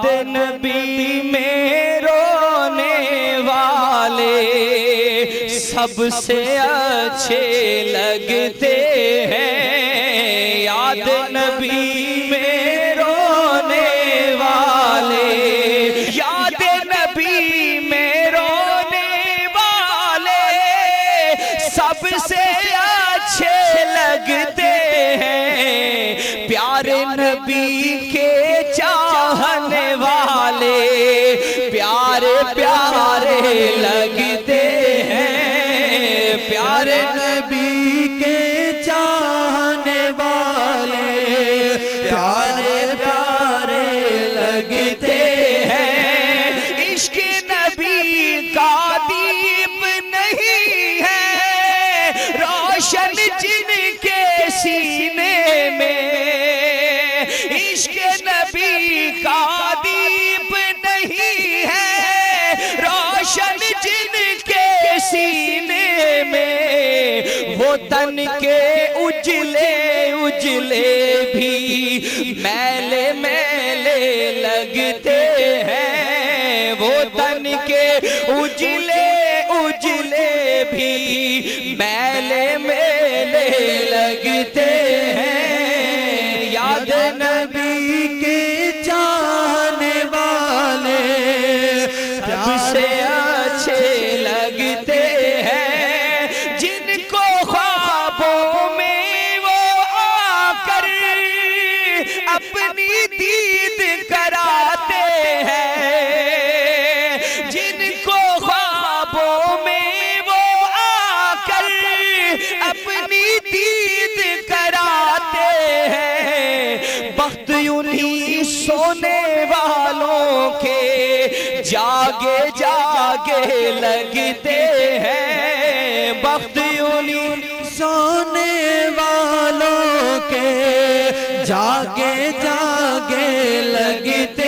یاد نبی میں رونے والے سب سے اچھے لگتے ہیں۔ یاد نبی میں رونے والے۔ یاد نبی میں رونے والے سب سے اچھے لگتے ہیں۔ پیارے نبی کے پیارے پیارے لگتے ہیں پیارے نبی کے تن کے اجلے اجلے بھی میلے میلے لگتے ہیں۔ وہ تن کے اجلے اجلے بھی میلے میلے لگتے ہیں۔ یاد نبی کے چاہنے والے سب سے اپنی دید کراتے ہیں۔ جن کو خوابوں میں وہ آ کر اپنی دید کراتے ہیں۔ بخت انہی سونے والوں کے، جاگے جاگے لگتے ہیں۔ بخت جاگے جاگے لگتے